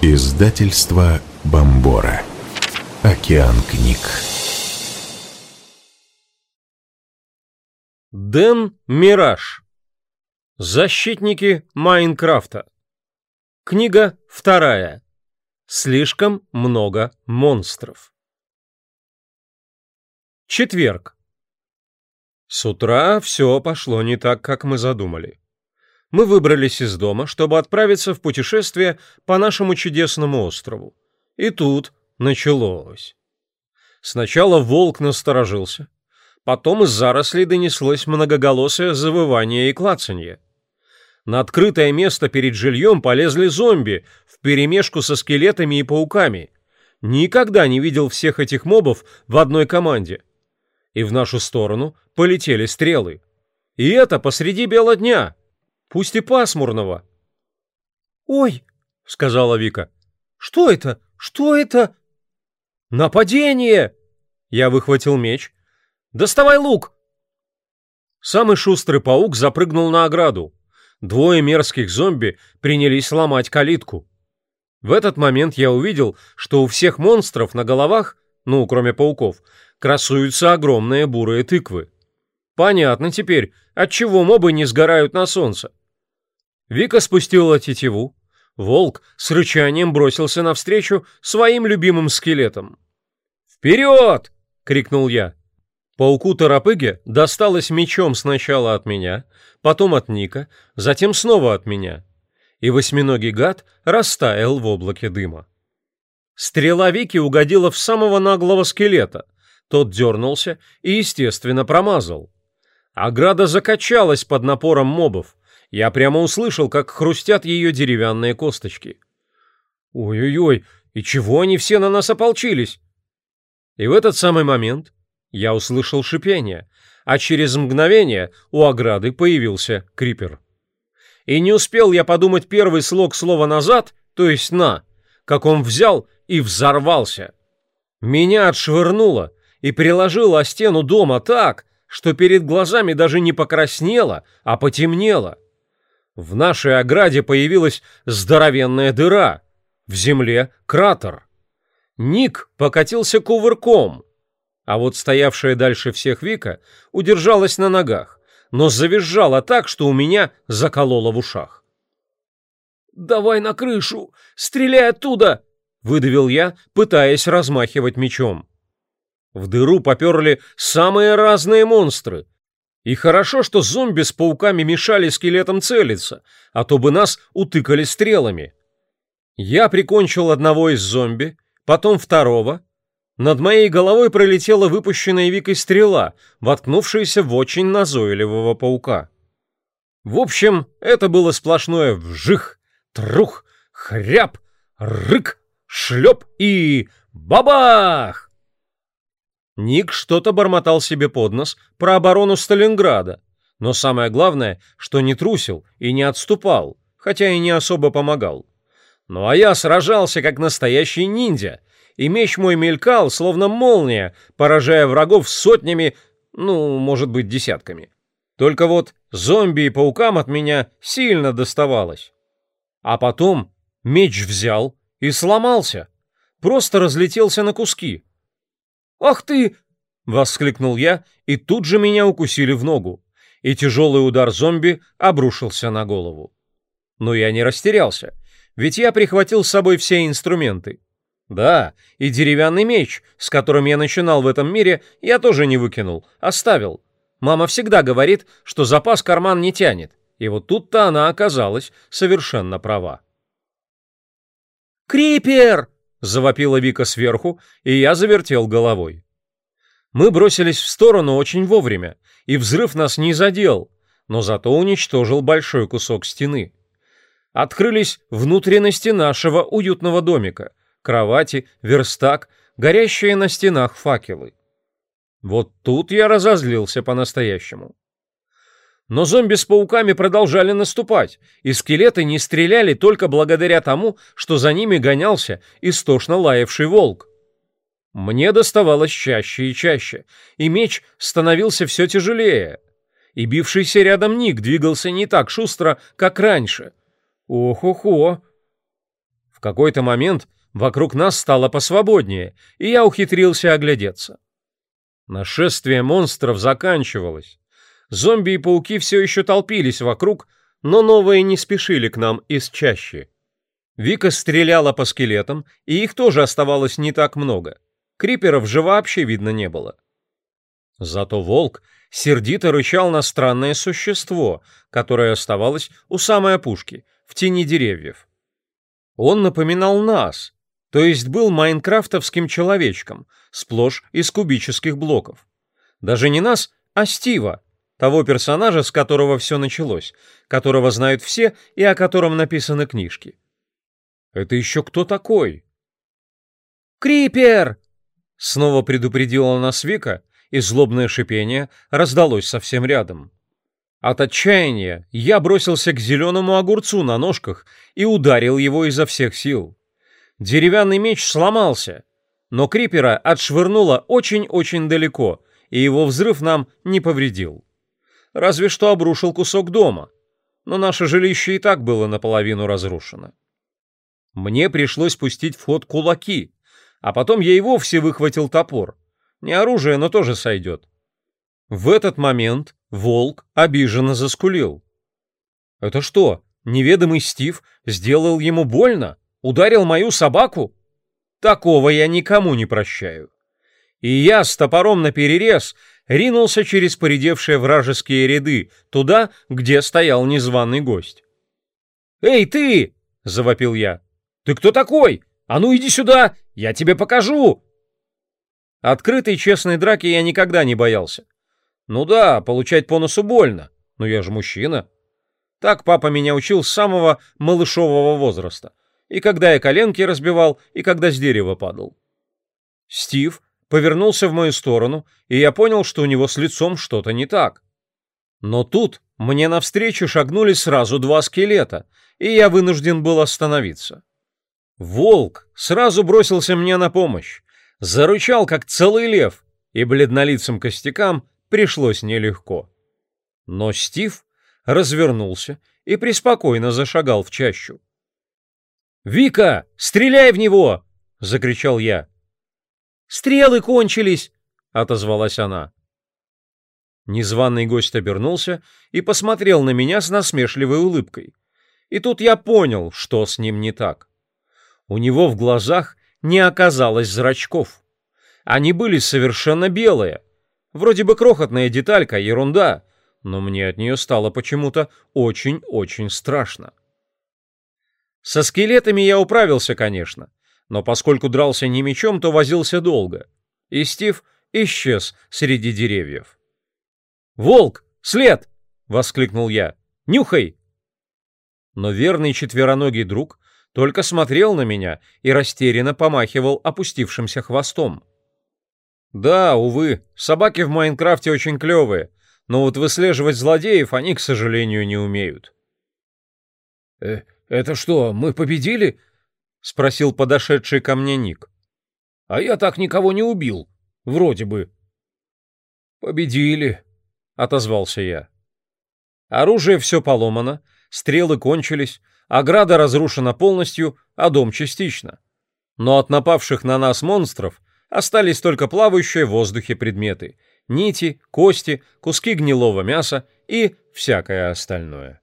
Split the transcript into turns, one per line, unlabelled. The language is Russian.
Издательство Бомбора. Океан книг.
Дэн Мираж. Защитники Майнкрафта. Книга вторая. Слишком много монстров. Четверг. С утра все пошло не так, как мы задумали мы выбрались из дома, чтобы отправиться в путешествие по нашему чудесному острову. И тут началось. Сначала волк насторожился. Потом из зарослей донеслось многоголосое завывание и клацанье. На открытое место перед жильем полезли зомби вперемешку со скелетами и пауками. Никогда не видел всех этих мобов в одной команде. И в нашу сторону полетели стрелы. И это посреди бела дня — пусть и пасмурного». «Ой!» — сказала Вика. «Что это? Что это?» «Нападение!» Я выхватил меч. «Доставай лук!» Самый шустрый паук запрыгнул на ограду. Двое мерзких зомби принялись ломать калитку. В этот момент я увидел, что у всех монстров на головах, ну, кроме пауков, красуются огромные бурые тыквы. Понятно теперь, отчего мобы не сгорают на солнце. Вика спустила тетиву. Волк с рычанием бросился навстречу своим любимым скелетам. «Вперед!» — крикнул я. Пауку-торопыге досталось мечом сначала от меня, потом от Ника, затем снова от меня. И восьминогий гад растаял в облаке дыма. Стрела Вики угодила в самого наглого скелета. Тот дернулся и, естественно, промазал. Ограда закачалась под напором мобов. Я прямо услышал, как хрустят ее деревянные косточки. Ой-ой-ой, и чего они все на нас ополчились? И в этот самый момент я услышал шипение, а через мгновение у ограды появился крипер. И не успел я подумать первый слог слова «назад», то есть «на», как он взял и взорвался. Меня отшвырнуло и приложило о стену дома так, что перед глазами даже не покраснело, а потемнело. В нашей ограде появилась здоровенная дыра. В земле кратер. Ник покатился кувырком. А вот стоявшая дальше всех Вика удержалась на ногах, но завизжала так, что у меня заколола в ушах. «Давай на крышу! Стреляй оттуда!» — выдавил я, пытаясь размахивать мечом. В дыру поперли самые разные монстры — и хорошо, что зомби с пауками мешали скелетам целиться, а то бы нас утыкали стрелами. Я прикончил одного из зомби, потом второго. Над моей головой пролетела выпущенная Викой стрела, воткнувшаяся в очень назойливого паука. В общем, это было сплошное вжих, трух, хряп, рык, шлеп и бабах! Ник что-то бормотал себе под нос про оборону Сталинграда, но самое главное, что не трусил и не отступал, хотя и не особо помогал. Ну а я сражался как настоящий ниндзя, и меч мой мелькал, словно молния, поражая врагов сотнями, ну, может быть, десятками. Только вот зомби и паукам от меня сильно доставалось. А потом меч взял и сломался, просто разлетелся на куски — Ах ты! воскликнул я, и тут же меня укусили в ногу, и тяжелый удар зомби обрушился на голову. Но я не растерялся, ведь я прихватил с собой все инструменты. Да, и деревянный меч, с которым я начинал в этом мире, я тоже не выкинул, оставил. Мама всегда говорит, что запас карман не тянет, и вот тут-то она оказалась совершенно права. «Крипер!» — завопила Вика сверху, и я завертел головой. Мы бросились в сторону очень вовремя, и взрыв нас не задел, но зато уничтожил большой кусок стены. Открылись внутренности нашего уютного домика, кровати, верстак, горящие на стенах факелы. Вот тут я разозлился по-настоящему. Но зомби с пауками продолжали наступать, и скелеты не стреляли только благодаря тому, что за ними гонялся истошно лаявший волк. Мне доставалось чаще и чаще, и меч становился все тяжелее. И бившийся рядом Ник двигался не так шустро, как раньше. Ох-охо! В какой-то момент вокруг нас стало посвободнее, и я ухитрился оглядеться. Нашествие монстров заканчивалось. Зомби и пауки все еще толпились вокруг, но новые не спешили к нам из чаще. Вика стреляла по скелетам, и их тоже оставалось не так много. Криперов же вообще видно не было. Зато волк сердито рычал на странное существо, которое оставалось у самой опушки, в тени деревьев. Он напоминал нас, то есть был майнкрафтовским человечком, сплошь из кубических блоков. Даже не нас, а Стива, того персонажа, с которого все началось, которого знают все и о котором написаны книжки. «Это еще кто такой?» «Крипер!» — снова предупредила нас Вика, и злобное шипение раздалось совсем рядом. От отчаяния я бросился к зеленому огурцу на ножках и ударил его изо всех сил. Деревянный меч сломался, но крипера отшвырнуло очень-очень далеко, и его взрыв нам не повредил разве что обрушил кусок дома, но наше жилище и так было наполовину разрушено. Мне пришлось пустить в ход кулаки, а потом я и вовсе выхватил топор. Не оружие, но тоже сойдет. В этот момент волк обиженно заскулил. «Это что, неведомый Стив сделал ему больно? Ударил мою собаку? Такого я никому не прощаю. И я с топором наперерез ринулся через поредевшие вражеские ряды, туда, где стоял незваный гость. «Эй, ты!» — завопил я. «Ты кто такой? А ну иди сюда! Я тебе покажу!» Открытой честной драки я никогда не боялся. Ну да, получать по носу больно, но я же мужчина. Так папа меня учил с самого малышового возраста. И когда я коленки разбивал, и когда с дерева падал. Стив повернулся в мою сторону, и я понял, что у него с лицом что-то не так. Но тут мне навстречу шагнули сразу два скелета, и я вынужден был остановиться. Волк сразу бросился мне на помощь, заручал как целый лев, и бледнолицым костякам пришлось нелегко. Но Стив развернулся и преспокойно зашагал в чащу. «Вика, стреляй в него!» — закричал я. Стрелы кончились!» — отозвалась она. Незваный гость обернулся и посмотрел на меня с насмешливой улыбкой. И тут я понял, что с ним не так. У него в глазах не оказалось зрачков. Они были совершенно белые. Вроде бы крохотная деталька, ерунда, но мне от нее стало почему-то очень-очень страшно. Со скелетами я управился, конечно но поскольку дрался не мечом, то возился долго. И Стив исчез среди деревьев. «Волк! След!» — воскликнул я. «Нюхай!» Но верный четвероногий друг только смотрел на меня и растерянно помахивал опустившимся хвостом. «Да, увы, собаки в Майнкрафте очень клевые, но вот выслеживать злодеев они, к сожалению, не умеют». «Э, «Это что, мы победили?» — спросил подошедший ко мне Ник. «А я так никого не убил. Вроде бы». «Победили», — отозвался я. Оружие все поломано, стрелы кончились, ограда разрушена полностью, а дом частично. Но от напавших на нас монстров остались только плавающие в воздухе предметы — нити, кости, куски гнилого мяса и всякое остальное.